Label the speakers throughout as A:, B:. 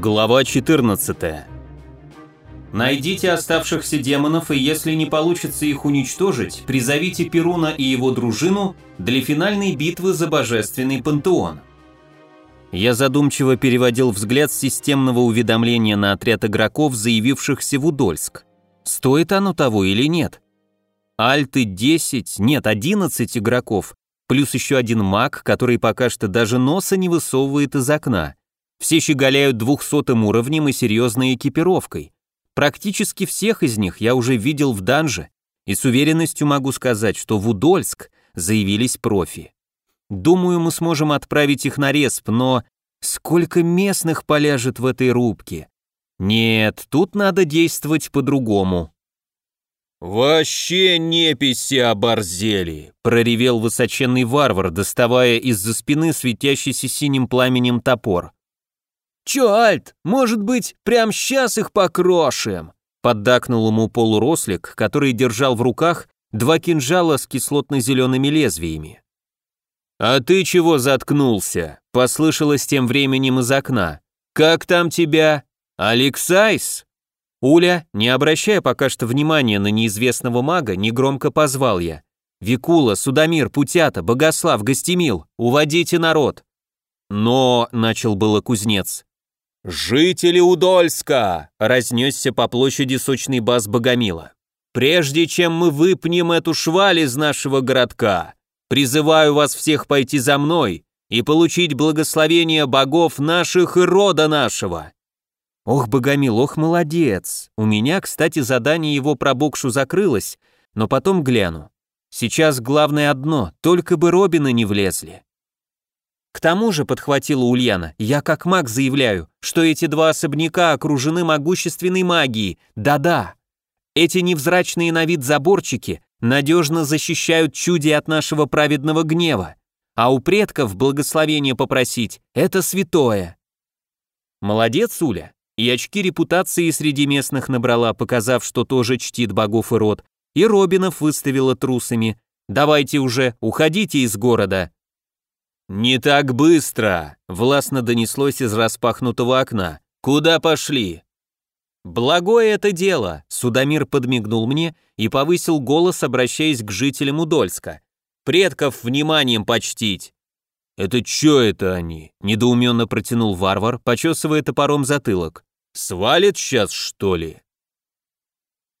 A: Глава 14. Найдите оставшихся демонов, и если не получится их уничтожить, призовите Перуна и его дружину для финальной битвы за божественный пантеон. Я задумчиво переводил взгляд системного уведомления на отряд игроков, заявившихся в Удольск. Стоит оно того или нет? Альты 10, нет, 11 игроков, плюс еще один маг, который пока что даже носа не высовывает из окна. Все щеголяют двухсотым уровнем и серьезной экипировкой. Практически всех из них я уже видел в данже, и с уверенностью могу сказать, что в Удольск заявились профи. Думаю, мы сможем отправить их на респ, но сколько местных поляжет в этой рубке? Нет, тут надо действовать по-другому.
B: «Вообще неписи оборзели!»
A: — проревел высоченный варвар, доставая из-за спины светящийся синим пламенем топор.
B: «Чё, Альт, может быть, прямо сейчас их покрошим?» — поддакнул ему полурослик, который держал в руках два кинжала с кислотно-зелеными лезвиями.
A: «А ты чего заткнулся?» — послышалось тем временем из окна. «Как там тебя? Алексайс?» Уля, не обращая пока что внимания на неизвестного мага, негромко позвал я. «Викула, Судомир, Путята, Богослав, Гостемил, уводите народ!» «Но», — начал было кузнец.
B: «Жители Удольска!» — разнесся по площади сочный бас Богомила. «Прежде чем мы выпнем эту шваль из нашего городка, призываю вас всех пойти за мной и получить благословение богов наших и рода нашего.
A: Ох, Богомил, ох, молодец. У меня, кстати, задание его про Бокшу закрылось, но потом гляну. Сейчас главное одно, только бы Робины не влезли. К тому же, подхватила Ульяна, я как маг заявляю, что эти два особняка окружены могущественной магией. Да-да. Эти невзрачные на вид заборчики надежно защищают чуди от нашего праведного гнева. А у предков благословение попросить – это святое. Молодец, Уля и очки репутации среди местных набрала, показав, что тоже чтит богов и род, и Робинов выставила трусами. «Давайте уже, уходите из города».
B: «Не так быстро!» — властно донеслось из распахнутого окна. «Куда пошли?»
A: «Благое это дело!» — Судомир подмигнул мне и повысил голос, обращаясь к жителям Удольска. «Предков вниманием почтить!»
B: «Это чё это они?» — недоуменно протянул варвар, почесывая топором затылок. Свалит сейчас, что ли?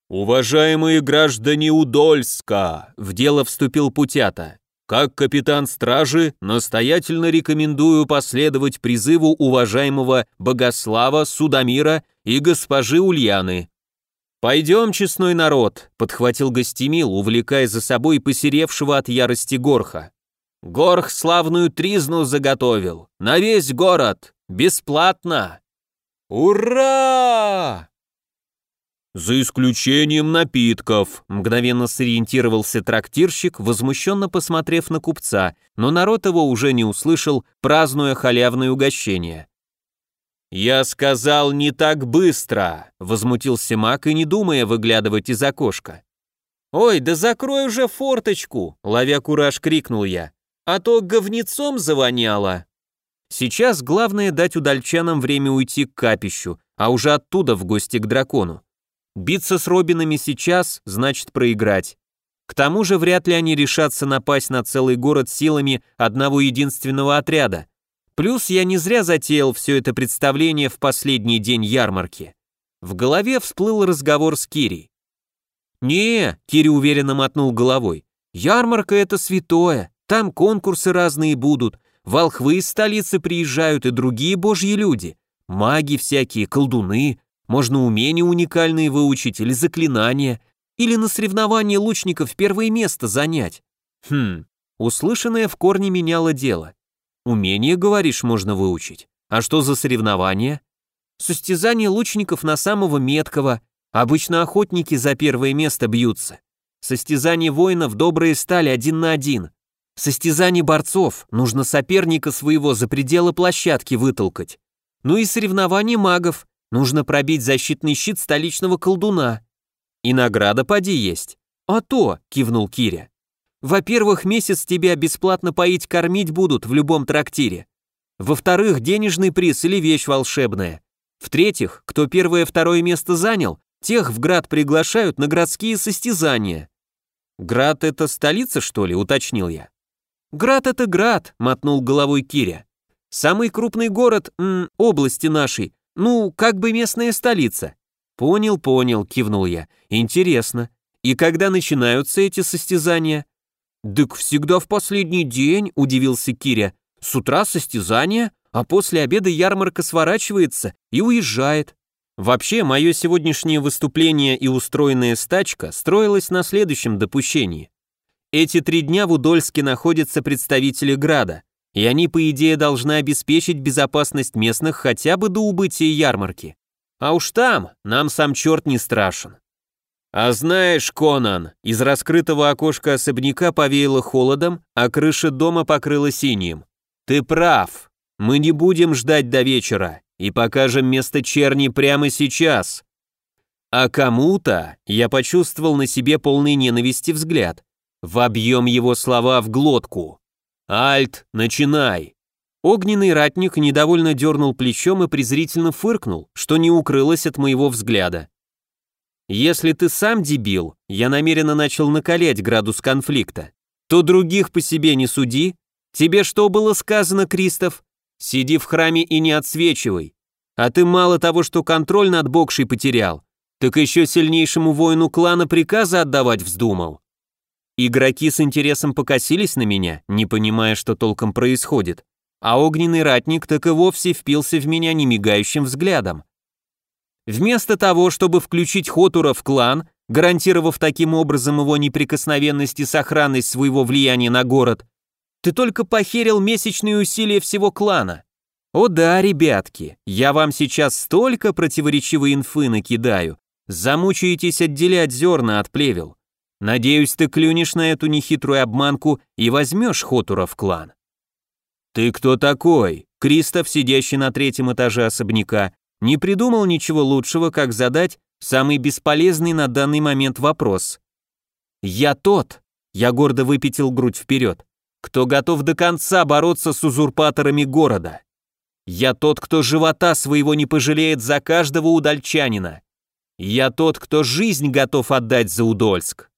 B: Уважаемые граждане Удольска, в дело вступил Путята. Как капитан стражи, настоятельно рекомендую последовать призыву уважаемого Богослава, Судомира и госпожи Ульяны.
A: «Пойдем, честной народ», — подхватил Гостемил, увлекая за собой посеревшего от ярости Горха. «Горх славную тризну заготовил, на весь город, бесплатно!»
B: «Ура!»
A: «За исключением напитков», — мгновенно сориентировался трактирщик, возмущенно посмотрев на купца, но народ его уже не услышал, празднуя халявное угощение.
B: «Я сказал не так быстро», — возмутился маг и не думая выглядывать из окошка.
A: «Ой, да закрой уже форточку!» — ловя кураж, крикнул я. «А то говнецом завоняло!» Сейчас главное дать удальчанам время уйти к капищу, а уже оттуда в гости к дракону. Биться с Робинами сейчас значит проиграть. К тому же вряд ли они решатся напасть на целый город силами одного единственного отряда. Плюс я не зря затеял все это представление в последний день ярмарки. В голове всплыл разговор с Кири. «Не», — Кири уверенно мотнул головой, — «ярмарка — это святое, там конкурсы разные будут, волхвы из столицы приезжают и другие божьи люди, маги всякие, колдуны, можно умения уникальные выучить или заклинания, или на соревнования лучников первое место занять. Хм, услышанное в корне меняло дело. Умение, говоришь, можно выучить. А что за соревнования? Состязание лучников на самого меткого. Обычно охотники за первое место бьются. Состязание воинов добрые стали один на один. Состязание борцов, нужно соперника своего за пределы площадки вытолкать. Ну и соревнование магов, нужно пробить защитный щит столичного колдуна. И награда поди есть. А то, кивнул Киря. Во-первых, месяц тебя бесплатно поить-кормить будут в любом трактире. Во-вторых, денежный приз или вещь волшебная. В-третьих, кто первое-второе место занял, тех в Град приглашают на городские состязания. Град это столица, что ли, уточнил я. Град это Град, мотнул головой Киря. Самый крупный город м, области нашей, ну, как бы местная столица. Понял, понял, кивнул я. Интересно. И когда начинаются эти состязания? «Дык всегда в последний день», — удивился Киря. «С утра состязания, а после обеда ярмарка сворачивается и уезжает». Вообще, мое сегодняшнее выступление и устроенная стачка строилось на следующем допущении. Эти три дня в Удольске находятся представители Града, и они, по идее, должны обеспечить безопасность местных хотя бы до убытия ярмарки. А уж там нам сам черт не страшен. А знаешь, Конан, из раскрытого окошка особняка повеяло холодом, а крыша дома покрыла синим. Ты прав. Мы не будем ждать до вечера и покажем место черни прямо сейчас. А кому-то я почувствовал на себе полный ненависти взгляд. Вобьем его слова в глотку. Альт, начинай. Огненный ратник недовольно дернул плечом и презрительно фыркнул, что не укрылось от моего взгляда. Если ты сам дебил, я намеренно начал накалять градус конфликта, то других по себе не суди. Тебе что было сказано, Кристоф? Сиди в храме и не отсвечивай. А ты мало того, что контроль над Бокшей потерял, так еще сильнейшему воину клана приказы отдавать вздумал. Игроки с интересом покосились на меня, не понимая, что толком происходит, а огненный ратник так и вовсе впился в меня немигающим взглядом. Вместо того, чтобы включить Хотура в клан, гарантировав таким образом его неприкосновенность и сохранность своего влияния на город, ты только похерил месячные усилия всего клана. О да, ребятки, я вам сейчас столько противоречивой инфы накидаю, замучаетесь отделять зерна от плевел. Надеюсь, ты клюнешь на эту нехитрую обманку и возьмешь Хотура в клан. Ты кто такой? Кристоф, сидящий на третьем этаже особняка, не придумал ничего лучшего, как задать самый бесполезный на данный момент вопрос. «Я тот», — я гордо выпятил грудь вперед, «кто готов до конца бороться с узурпаторами города. Я тот, кто живота своего не пожалеет за каждого удальчанина. Я тот, кто жизнь готов отдать за Удольск».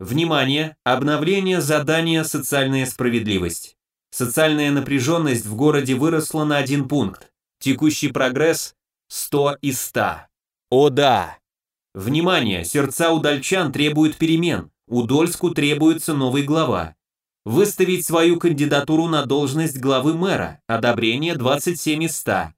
A: Внимание! Обновление задания «Социальная справедливость». Социальная напряженность в городе выросла на один пункт. Текущий прогресс 100 из 100. О да! Внимание, сердца удальчан требуют перемен. Удольску требуется новый глава. Выставить свою кандидатуру на должность главы мэра. Одобрение 27 из 100.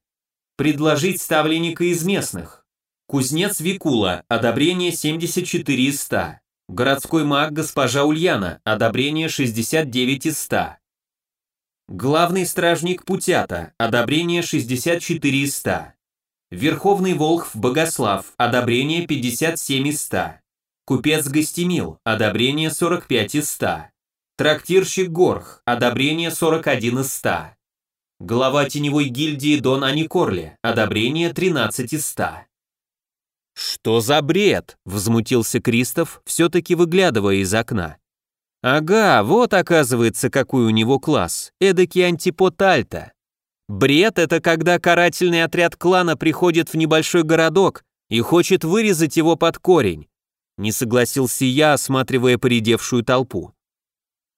A: Предложить ставленника из местных. Кузнец Викула. Одобрение 74 из 100. Городской маг госпожа Ульяна. Одобрение 69 из 100. Главный стражник Путята, одобрение 64 из 100. Верховный Волхв Богослав, одобрение 57 из 100. Купец Гостемил, одобрение 45 из 100. Трактирщик Горх, одобрение 41 из 100. Глава теневой гильдии Дон Аникорли, одобрение 13 из 100. «Что за бред?» – возмутился Кристоф, все-таки выглядывая из окна. Ага, вот оказывается, какой у него класс. Эдакий антипод Альта. Бред — это когда карательный отряд клана приходит в небольшой городок и хочет вырезать его под корень. Не согласился я, осматривая поредевшую толпу.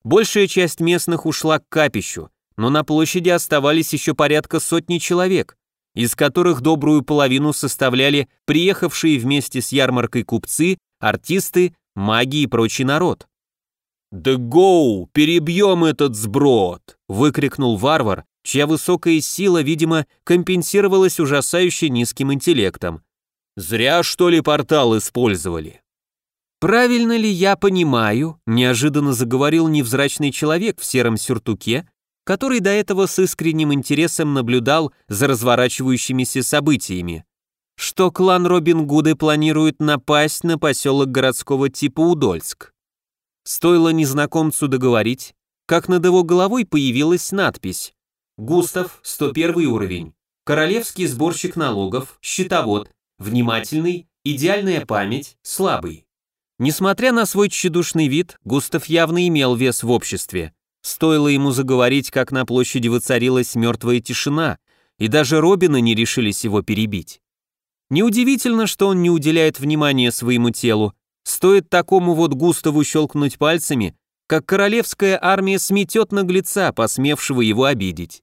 A: Большая часть местных ушла к капищу, но на площади оставались еще порядка сотни человек, из которых добрую половину составляли приехавшие вместе с ярмаркой купцы, артисты, маги и прочий народ. «Да гоу, перебьем этот сброд!» – выкрикнул варвар, чья высокая сила, видимо, компенсировалась ужасающе низким интеллектом. «Зря, что ли, портал использовали?» «Правильно ли я понимаю?» – неожиданно заговорил невзрачный человек в сером сюртуке, который до этого с искренним интересом наблюдал за разворачивающимися событиями. Что клан Робин Гуды планирует напасть на поселок городского типа Удольск. Стоило незнакомцу договорить, как над его головой появилась надпись «Густав, 101 уровень, королевский сборщик налогов, счетовод, внимательный, идеальная память, слабый». Несмотря на свой тщедушный вид, Густав явно имел вес в обществе. Стоило ему заговорить, как на площади воцарилась мертвая тишина, и даже Робины не решились его перебить. Неудивительно, что он не уделяет внимания своему телу. Стоит такому вот Густаву щелкнуть пальцами, как королевская армия сметет наглеца, посмевшего его обидеть.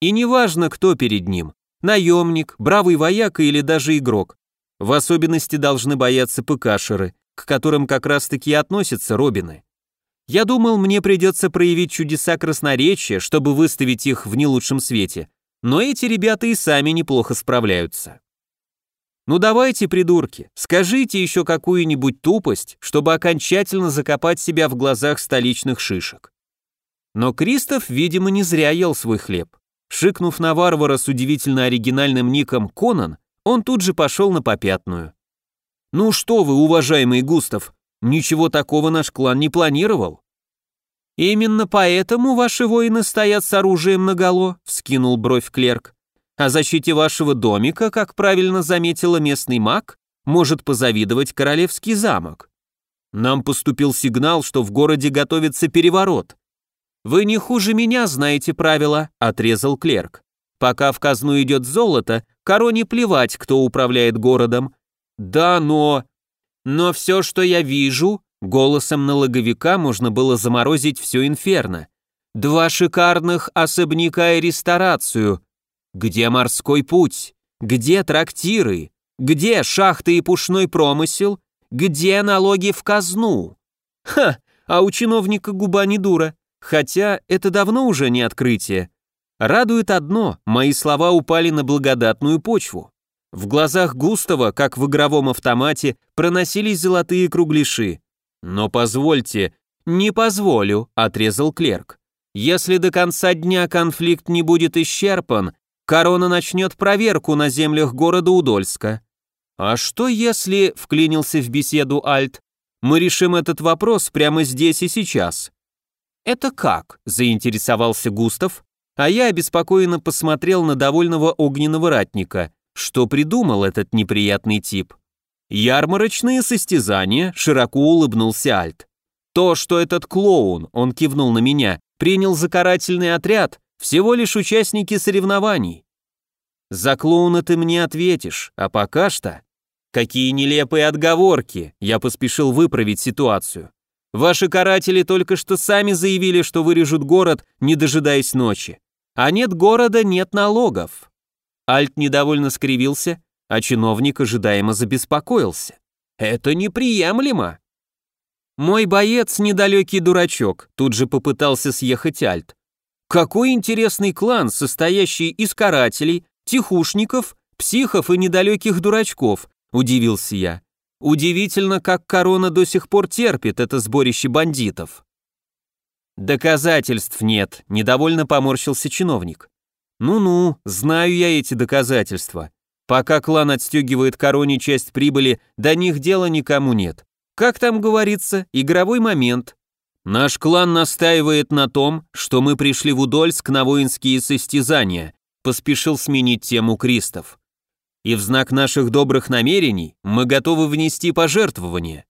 A: И неважно, кто перед ним, наемник, бравый вояка или даже игрок. В особенности должны бояться ПКшеры, к которым как раз-таки относятся Робины. Я думал, мне придется проявить чудеса красноречия, чтобы выставить их в не лучшем свете, но эти ребята и сами неплохо справляются. Ну давайте, придурки, скажите еще какую-нибудь тупость, чтобы окончательно закопать себя в глазах столичных шишек. Но Кристоф, видимо, не зря ел свой хлеб. Шикнув на варвара с удивительно оригинальным ником Конан, он тут же пошел на попятную. «Ну что вы, уважаемый Густав, Ничего такого наш клан не планировал. Именно поэтому ваши воины стоят с оружием наголо, вскинул бровь клерк. О защите вашего домика, как правильно заметила местный маг, может позавидовать королевский замок. Нам поступил сигнал, что в городе готовится переворот. Вы не хуже меня знаете правила, отрезал клерк. Пока в казну идет золото, короне плевать, кто управляет городом. Да, но... Но все, что я вижу, голосом налоговика можно было заморозить все инферно. Два шикарных особняка и ресторацию. Где морской путь? Где трактиры? Где шахты и пушной промысел? Где налоги в казну? Ха, а у чиновника губа не дура. Хотя это давно уже не открытие. Радует одно, мои слова упали на благодатную почву. В глазах Густава, как в игровом автомате, проносились золотые кругляши. «Но позвольте...» «Не позволю», — отрезал клерк. «Если до конца дня конфликт не будет исчерпан, корона начнет проверку на землях города Удольска». «А что если...» — вклинился в беседу Альт. «Мы решим этот вопрос прямо здесь и сейчас». «Это как?» — заинтересовался Густав, а я обеспокоенно посмотрел на довольного огненного ратника. Что придумал этот неприятный тип? Ярмарочные состязания, широко улыбнулся Альт. То, что этот клоун, он кивнул на меня, принял за карательный отряд, всего лишь участники соревнований. За клоуна ты мне ответишь, а пока что... Какие нелепые отговорки, я поспешил выправить ситуацию. Ваши каратели только что сами заявили, что вырежут город, не дожидаясь ночи. А нет города, нет налогов. Альт недовольно скривился, а чиновник ожидаемо забеспокоился. «Это неприемлемо!» «Мой боец недалекий дурачок», тут же попытался съехать Альт. «Какой интересный клан, состоящий из карателей, тихушников, психов и недалеких дурачков», удивился я. Удивительно, как корона до сих пор терпит это сборище бандитов. Доказательств нет, недовольно поморщился чиновник. Ну-ну, знаю я эти доказательства. Пока клан отстегивает короне часть прибыли, до них дела никому нет. Как там говорится, игровой момент. Наш клан настаивает на том, что мы пришли в Удольск на воинские состязания, поспешил сменить тему Кристов. И в знак наших добрых намерений мы готовы внести пожертвование.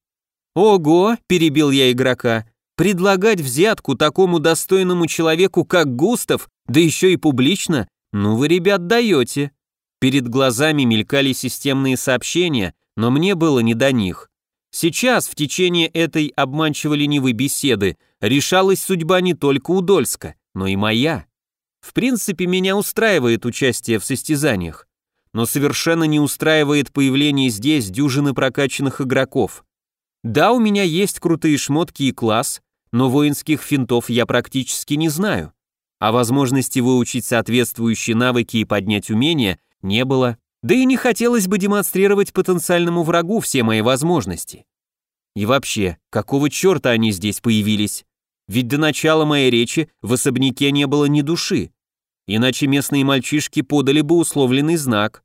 A: Ого, перебил я игрока, предлагать взятку такому достойному человеку, как Густав, да еще и публично? Ну вы, ребят, даете. Перед глазами мелькали системные сообщения, но мне было не до них. Сейчас, в течение этой обманчиво-ленивой беседы, решалась судьба не только Удольска, но и моя. В принципе, меня устраивает участие в состязаниях, но совершенно не устраивает появление здесь дюжины прокачанных игроков. Да, у меня есть крутые шмотки и класс, но воинских финтов я практически не знаю а возможности выучить соответствующие навыки и поднять умения не было, да и не хотелось бы демонстрировать потенциальному врагу все мои возможности. И вообще, какого черта они здесь появились? Ведь до начала моей речи в особняке не было ни души, иначе местные мальчишки подали бы условленный знак.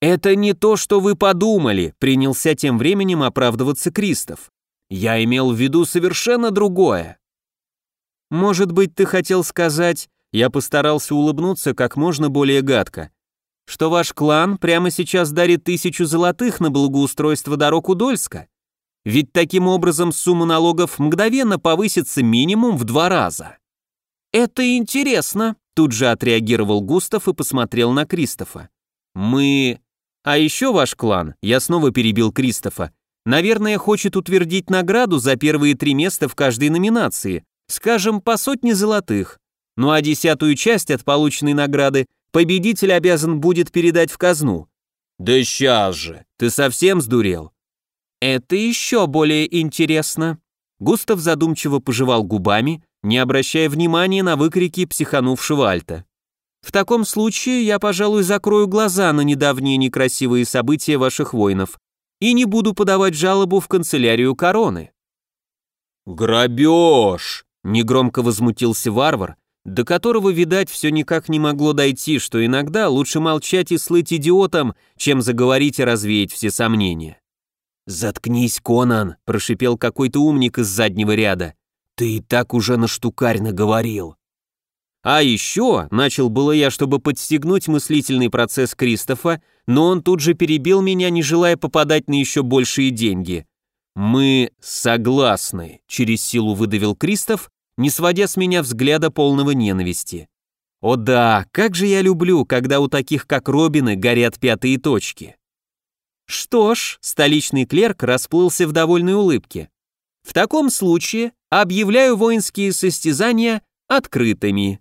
A: «Это не то, что вы подумали», — принялся тем временем оправдываться Кристоф. «Я имел в виду совершенно другое». Может быть, ты хотел сказать, я постарался улыбнуться как можно более гадко, что ваш клан прямо сейчас дарит тысячу золотых на благоустройство дорог Удольска? Ведь таким образом сумма налогов мгновенно повысится минимум в два раза. Это интересно, Тут же отреагировал Густав и посмотрел на Кристофа. Мы... А еще ваш клан, я снова перебил Кристофа, наверное, хочет утвердить награду за первые три места в каждой номинации, скажем, по сотне золотых. Ну а десятую часть от полученной награды победитель обязан будет передать в казну.
B: Да сейчас же, ты совсем сдурел?
A: Это еще более интересно. Густав задумчиво пожевал губами, не обращая внимания на выкрики психанувшего Альта. В таком случае я, пожалуй, закрою глаза на недавние некрасивые события ваших воинов и не буду подавать жалобу в канцелярию короны.
B: Грабеж!
A: Негромко возмутился варвар, до которого, видать, все никак не могло дойти, что иногда лучше молчать и слыть идиотом, чем заговорить и развеять все сомнения. «Заткнись, Конан!» – прошипел какой-то умник из заднего ряда. «Ты и так уже на штукарь наговорил!» А еще, начал было я, чтобы подстегнуть мыслительный процесс Кристофа, но он тут же перебил меня, не желая попадать на еще большие деньги. «Мы согласны», — через силу выдавил Кристоф, не сводя с меня взгляда полного ненависти. «О да, как же я люблю, когда у таких, как Робины, горят пятые точки». Что ж, столичный клерк расплылся в довольной улыбке. В таком случае объявляю воинские состязания открытыми.